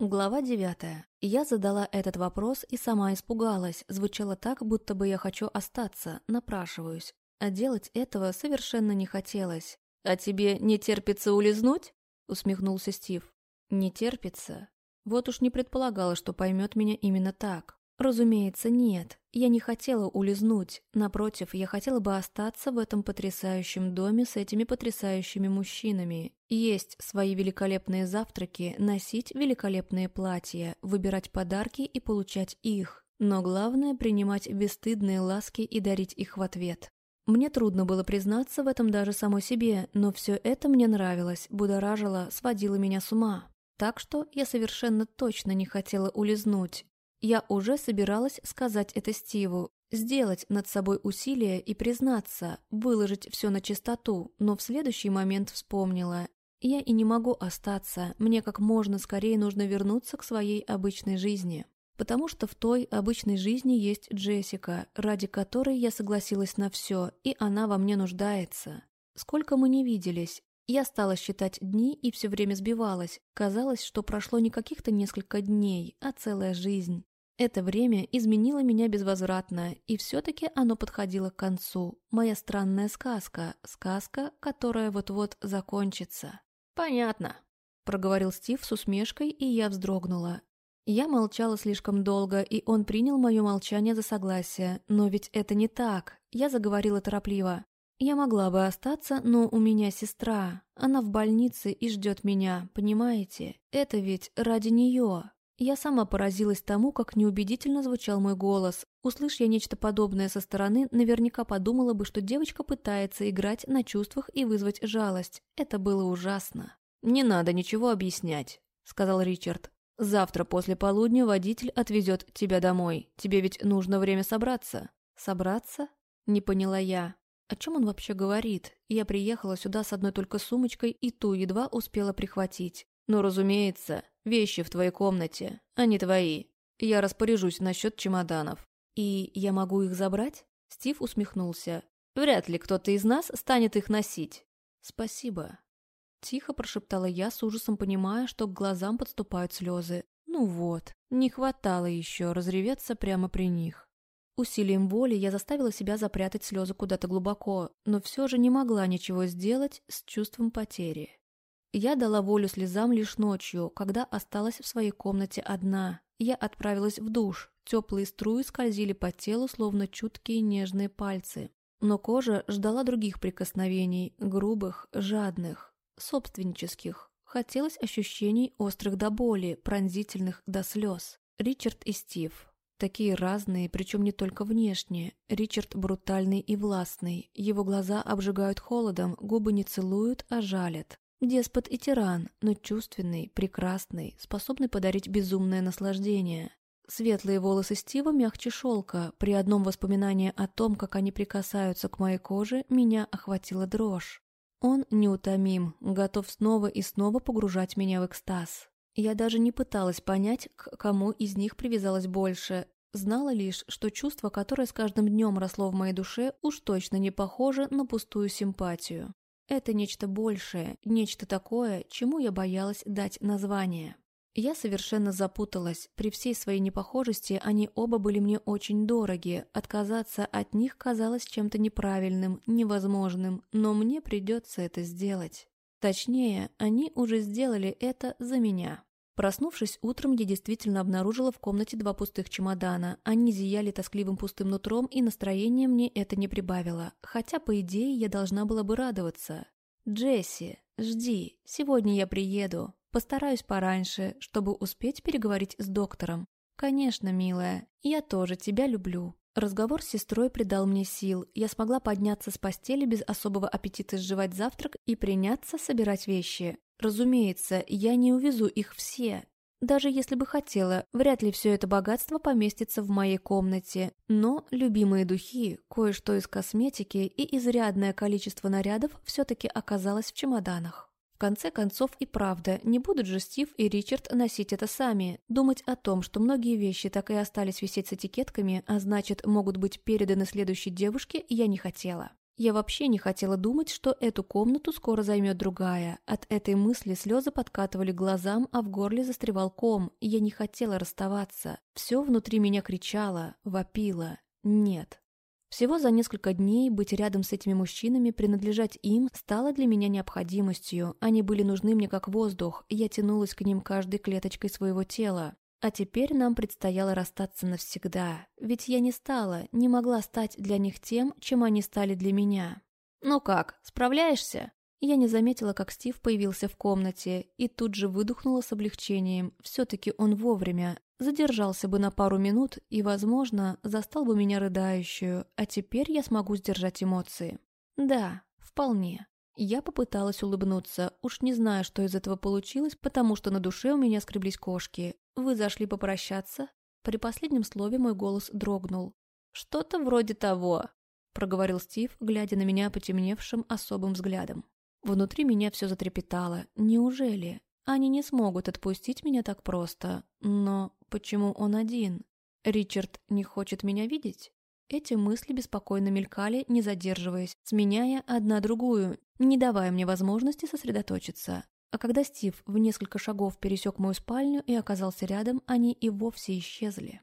Глава девятая. Я задала этот вопрос и сама испугалась. Звучало так, будто бы я хочу остаться, напрашиваюсь. А делать этого совершенно не хотелось. «А тебе не терпится улизнуть?» — усмехнулся Стив. «Не терпится?» Вот уж не предполагала, что поймет меня именно так. Разумеется, нет. Я не хотела улизнуть. Напротив, я хотела бы остаться в этом потрясающем доме с этими потрясающими мужчинами. Есть свои великолепные завтраки, носить великолепные платья, выбирать подарки и получать их. Но главное – принимать бесстыдные ласки и дарить их в ответ. Мне трудно было признаться в этом даже самой себе, но все это мне нравилось, будоражило, сводило меня с ума. Так что я совершенно точно не хотела улизнуть, я уже собиралась сказать это Стиву, сделать над собой усилие и признаться, выложить все на чистоту, но в следующий момент вспомнила. Я и не могу остаться, мне как можно скорее нужно вернуться к своей обычной жизни. Потому что в той обычной жизни есть Джессика, ради которой я согласилась на все, и она во мне нуждается. Сколько мы не виделись, я стала считать дни и все время сбивалась. Казалось, что прошло не каких-то несколько дней, а целая жизнь. Это время изменило меня безвозвратно, и все-таки оно подходило к концу. Моя странная сказка, сказка, которая вот-вот закончится. «Понятно», — проговорил Стив с усмешкой, и я вздрогнула. Я молчала слишком долго, и он принял мое молчание за согласие. Но ведь это не так. Я заговорила торопливо. Я могла бы остаться, но у меня сестра. Она в больнице и ждет меня, понимаете? Это ведь ради нее. Я сама поразилась тому, как неубедительно звучал мой голос. Услышь я нечто подобное со стороны, наверняка подумала бы, что девочка пытается играть на чувствах и вызвать жалость. Это было ужасно. «Не надо ничего объяснять», — сказал Ричард. «Завтра после полудня водитель отвезет тебя домой. Тебе ведь нужно время собраться». «Собраться?» — не поняла я. О чем он вообще говорит? Я приехала сюда с одной только сумочкой и ту едва успела прихватить. Но, разумеется, вещи в твоей комнате, они твои. Я распоряжусь насчет чемоданов. И я могу их забрать? Стив усмехнулся. Вряд ли кто-то из нас станет их носить. Спасибо. Тихо прошептала я, с ужасом понимая, что к глазам подступают слезы. Ну вот, не хватало еще разреветься прямо при них. Усилием воли я заставила себя запрятать слезы куда-то глубоко, но все же не могла ничего сделать с чувством потери. Я дала волю слезам лишь ночью, когда осталась в своей комнате одна. Я отправилась в душ. Теплые струи скользили по телу, словно чуткие нежные пальцы. Но кожа ждала других прикосновений, грубых, жадных, собственнических. Хотелось ощущений острых до боли, пронзительных до слез. Ричард и Стив. Такие разные, причем не только внешне. Ричард брутальный и властный. Его глаза обжигают холодом, губы не целуют, а жалят. Деспот и тиран, но чувственный, прекрасный, способный подарить безумное наслаждение. Светлые волосы Стива мягче шелка. При одном воспоминании о том, как они прикасаются к моей коже, меня охватила дрожь. Он неутомим, готов снова и снова погружать меня в экстаз. Я даже не пыталась понять, к кому из них привязалась больше. Знала лишь, что чувство, которое с каждым днем росло в моей душе, уж точно не похоже на пустую симпатию. Это нечто большее, нечто такое, чему я боялась дать название. Я совершенно запуталась. При всей своей непохожести они оба были мне очень дороги. Отказаться от них казалось чем-то неправильным, невозможным, но мне придется это сделать. Точнее, они уже сделали это за меня. Проснувшись утром, я действительно обнаружила в комнате два пустых чемодана. Они зияли тоскливым пустым нутром, и настроение мне это не прибавило. Хотя, по идее, я должна была бы радоваться. «Джесси, жди, сегодня я приеду. Постараюсь пораньше, чтобы успеть переговорить с доктором. Конечно, милая, я тоже тебя люблю». Разговор с сестрой придал мне сил. Я смогла подняться с постели без особого аппетита сживать завтрак и приняться собирать вещи. Разумеется, я не увезу их все. Даже если бы хотела, вряд ли все это богатство поместится в моей комнате. Но любимые духи, кое-что из косметики и изрядное количество нарядов все-таки оказалось в чемоданах. В конце концов и правда, не будут же Стив и Ричард носить это сами. Думать о том, что многие вещи так и остались висеть с этикетками, а значит, могут быть переданы следующей девушке, я не хотела. Я вообще не хотела думать, что эту комнату скоро займет другая. От этой мысли слезы подкатывали глазам, а в горле застревал ком. Я не хотела расставаться. Все внутри меня кричало, вопило. Нет. Всего за несколько дней быть рядом с этими мужчинами, принадлежать им, стало для меня необходимостью. Они были нужны мне как воздух, я тянулась к ним каждой клеточкой своего тела. А теперь нам предстояло расстаться навсегда, ведь я не стала, не могла стать для них тем, чем они стали для меня. «Ну как, справляешься?» Я не заметила, как Стив появился в комнате, и тут же выдохнула с облегчением. Все-таки он вовремя. Задержался бы на пару минут и, возможно, застал бы меня рыдающую, а теперь я смогу сдержать эмоции. Да, вполне. Я попыталась улыбнуться, уж не знаю, что из этого получилось, потому что на душе у меня скреблись кошки. «Вы зашли попрощаться?» При последнем слове мой голос дрогнул. «Что-то вроде того», — проговорил Стив, глядя на меня потемневшим особым взглядом. Внутри меня все затрепетало. Неужели? Они не смогут отпустить меня так просто. Но почему он один? Ричард не хочет меня видеть? Эти мысли беспокойно мелькали, не задерживаясь, сменяя одна другую, не давая мне возможности сосредоточиться. А когда Стив в несколько шагов пересек мою спальню и оказался рядом, они и вовсе исчезли.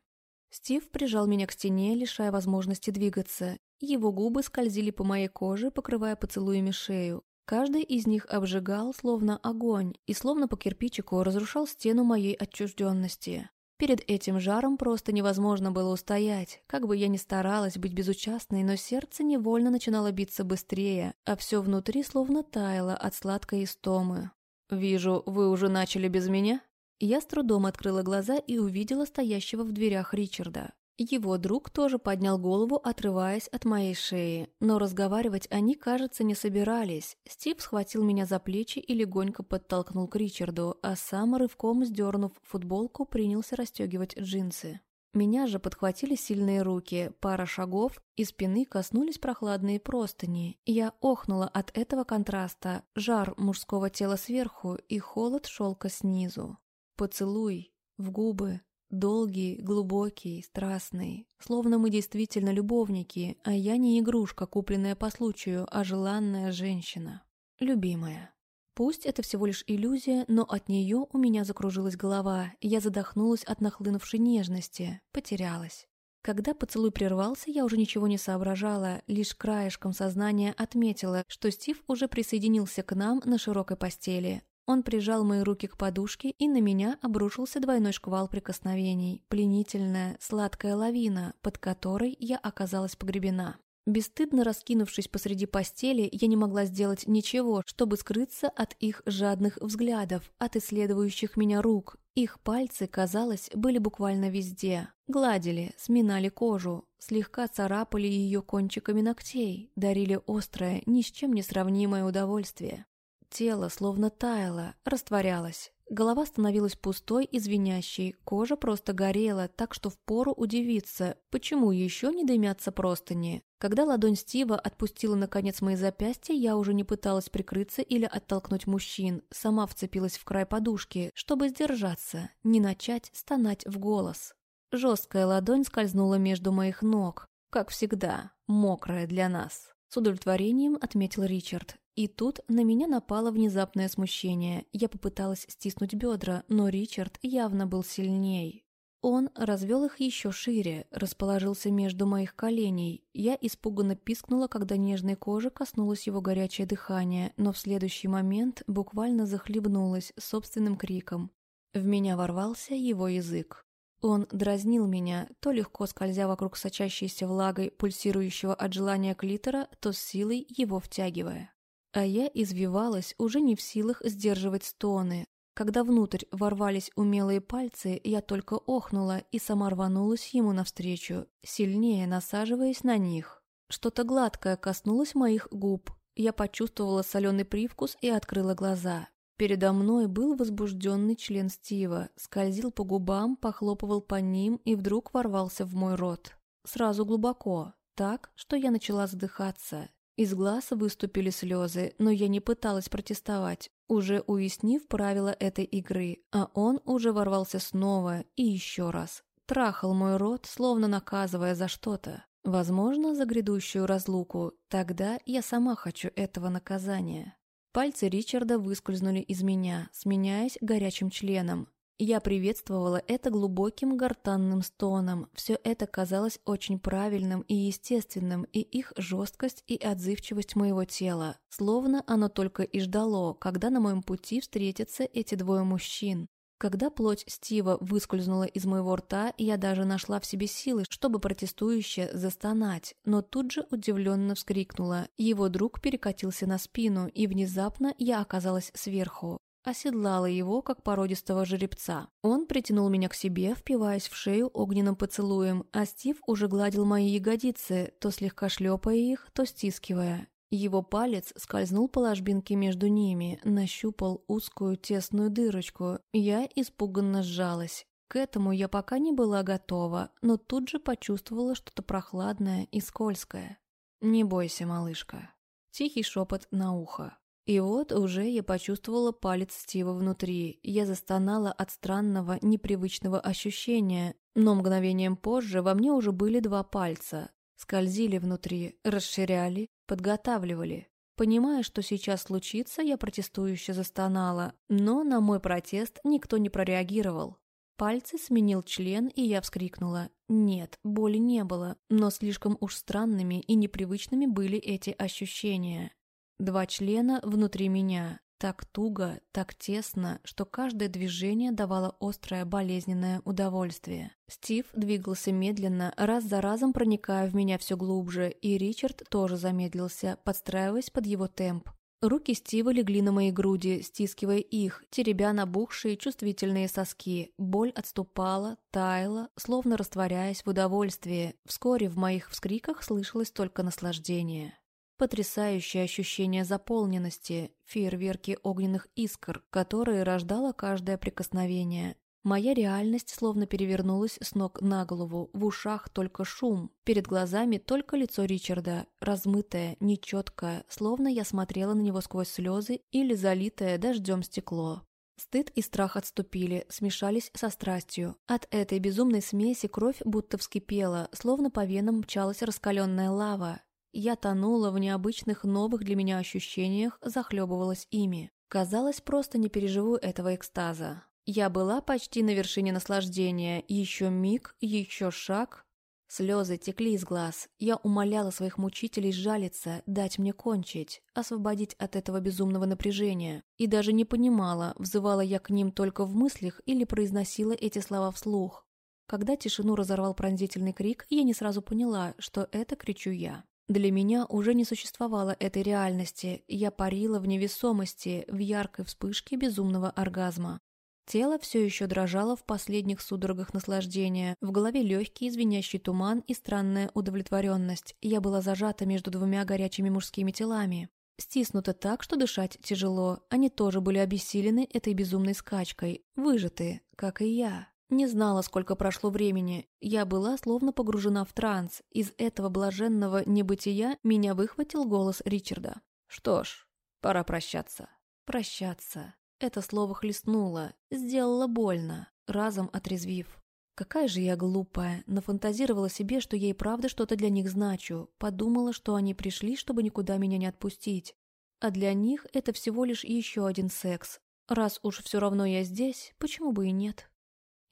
Стив прижал меня к стене, лишая возможности двигаться. Его губы скользили по моей коже, покрывая поцелуями шею. Каждый из них обжигал, словно огонь, и словно по кирпичику разрушал стену моей отчужденности. Перед этим жаром просто невозможно было устоять. Как бы я ни старалась быть безучастной, но сердце невольно начинало биться быстрее, а все внутри словно таяло от сладкой истомы. «Вижу, вы уже начали без меня?» Я с трудом открыла глаза и увидела стоящего в дверях Ричарда. Его друг тоже поднял голову, отрываясь от моей шеи, но разговаривать они, кажется, не собирались. Стив схватил меня за плечи и легонько подтолкнул к Ричарду, а сам, рывком сдернув футболку, принялся расстегивать джинсы. Меня же подхватили сильные руки, пара шагов, и спины коснулись прохладные простыни. Я охнула от этого контраста, жар мужского тела сверху и холод шелка снизу. Поцелуй в губы, Долгий, глубокий, страстный. Словно мы действительно любовники, а я не игрушка, купленная по случаю, а желанная женщина. Любимая. Пусть это всего лишь иллюзия, но от нее у меня закружилась голова, я задохнулась от нахлынувшей нежности, потерялась. Когда поцелуй прервался, я уже ничего не соображала, лишь краешком сознания отметила, что Стив уже присоединился к нам на широкой постели, он прижал мои руки к подушке, и на меня обрушился двойной шквал прикосновений, пленительная, сладкая лавина, под которой я оказалась погребена. Бесстыдно раскинувшись посреди постели, я не могла сделать ничего, чтобы скрыться от их жадных взглядов, от исследующих меня рук. Их пальцы, казалось, были буквально везде. Гладили, сминали кожу, слегка царапали ее кончиками ногтей, дарили острое, ни с чем не сравнимое удовольствие. Тело словно таяло, растворялось. Голова становилась пустой и звенящей, кожа просто горела, так что впору удивиться, почему еще не дымятся простыни. Когда ладонь Стива отпустила наконец мои запястья, я уже не пыталась прикрыться или оттолкнуть мужчин, сама вцепилась в край подушки, чтобы сдержаться, не начать стонать в голос. Жесткая ладонь скользнула между моих ног, как всегда, мокрая для нас. С удовлетворением отметил Ричард. И тут на меня напало внезапное смущение. Я попыталась стиснуть бедра, но Ричард явно был сильней. Он развел их еще шире, расположился между моих коленей. Я испуганно пискнула, когда нежной кожи коснулось его горячее дыхание, но в следующий момент буквально захлебнулась собственным криком. В меня ворвался его язык. Он дразнил меня, то легко скользя вокруг сочащейся влагой, пульсирующего от желания клитора, то с силой его втягивая. А я извивалась, уже не в силах сдерживать стоны. Когда внутрь ворвались умелые пальцы, я только охнула и сама рванулась ему навстречу, сильнее насаживаясь на них. Что-то гладкое коснулось моих губ. Я почувствовала соленый привкус и открыла глаза. Передо мной был возбужденный член Стива, скользил по губам, похлопывал по ним и вдруг ворвался в мой рот. Сразу глубоко, так, что я начала задыхаться. Из глаз выступили слезы, но я не пыталась протестовать, уже уяснив правила этой игры, а он уже ворвался снова и еще раз. Трахал мой рот, словно наказывая за что-то. Возможно, за грядущую разлуку. Тогда я сама хочу этого наказания. Пальцы Ричарда выскользнули из меня, сменяясь горячим членом. Я приветствовала это глубоким гортанным стоном. Все это казалось очень правильным и естественным, и их жесткость и отзывчивость моего тела. Словно оно только и ждало, когда на моем пути встретятся эти двое мужчин. Когда плоть Стива выскользнула из моего рта, я даже нашла в себе силы, чтобы протестующе застонать, но тут же удивленно вскрикнула. Его друг перекатился на спину, и внезапно я оказалась сверху оседлала его, как породистого жеребца. Он притянул меня к себе, впиваясь в шею огненным поцелуем, а Стив уже гладил мои ягодицы, то слегка шлепая их, то стискивая. Его палец скользнул по ложбинке между ними, нащупал узкую тесную дырочку. Я испуганно сжалась. К этому я пока не была готова, но тут же почувствовала что-то прохладное и скользкое. «Не бойся, малышка». Тихий шепот на ухо. И вот уже я почувствовала палец Стива внутри. Я застонала от странного, непривычного ощущения, но мгновением позже во мне уже были два пальца. Скользили внутри, расширяли, подготавливали. Понимая, что сейчас случится, я протестующе застонала, но на мой протест никто не прореагировал. Пальцы сменил член, и я вскрикнула. Нет, боли не было, но слишком уж странными и непривычными были эти ощущения. Два члена внутри меня, так туго, так тесно, что каждое движение давало острое болезненное удовольствие. Стив двигался медленно, раз за разом проникая в меня все глубже, и Ричард тоже замедлился, подстраиваясь под его темп. Руки Стива легли на мои груди, стискивая их, теребя набухшие чувствительные соски. Боль отступала, таяла, словно растворяясь в удовольствии. Вскоре в моих вскриках слышалось только наслаждение. Потрясающее ощущение заполненности, фейерверки огненных искр, которые рождало каждое прикосновение. Моя реальность словно перевернулась с ног на голову, в ушах только шум, перед глазами только лицо Ричарда, размытое, нечеткое, словно я смотрела на него сквозь слезы или залитое дождем стекло. Стыд и страх отступили, смешались со страстью. От этой безумной смеси кровь будто вскипела, словно по венам мчалась раскаленная лава, я тонула в необычных новых для меня ощущениях, захлебывалась ими. Казалось, просто не переживу этого экстаза. Я была почти на вершине наслаждения. Еще миг, еще шаг. Слезы текли из глаз. Я умоляла своих мучителей сжалиться, дать мне кончить, освободить от этого безумного напряжения. И даже не понимала, взывала я к ним только в мыслях или произносила эти слова вслух. Когда тишину разорвал пронзительный крик, я не сразу поняла, что это кричу я. Для меня уже не существовало этой реальности, я парила в невесомости, в яркой вспышке безумного оргазма. Тело все еще дрожало в последних судорогах наслаждения, в голове легкий звенящий туман и странная удовлетворенность. Я была зажата между двумя горячими мужскими телами. Стиснута так, что дышать тяжело. Они тоже были обессилены этой безумной скачкой, выжаты, как и я. Не знала, сколько прошло времени. Я была словно погружена в транс. Из этого блаженного небытия меня выхватил голос Ричарда. «Что ж, пора прощаться». «Прощаться». Это слово хлестнуло, сделало больно, разом отрезвив. Какая же я глупая, нафантазировала себе, что ей правда что-то для них значу, подумала, что они пришли, чтобы никуда меня не отпустить. А для них это всего лишь еще один секс. Раз уж все равно я здесь, почему бы и нет?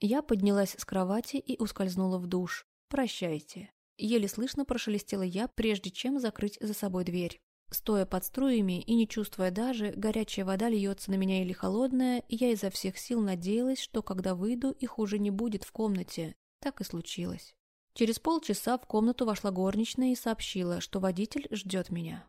Я поднялась с кровати и ускользнула в душ. «Прощайте». Еле слышно прошелестела я, прежде чем закрыть за собой дверь. Стоя под струями и не чувствуя даже, горячая вода льется на меня или холодная, я изо всех сил надеялась, что когда выйду, их уже не будет в комнате. Так и случилось. Через полчаса в комнату вошла горничная и сообщила, что водитель ждет меня.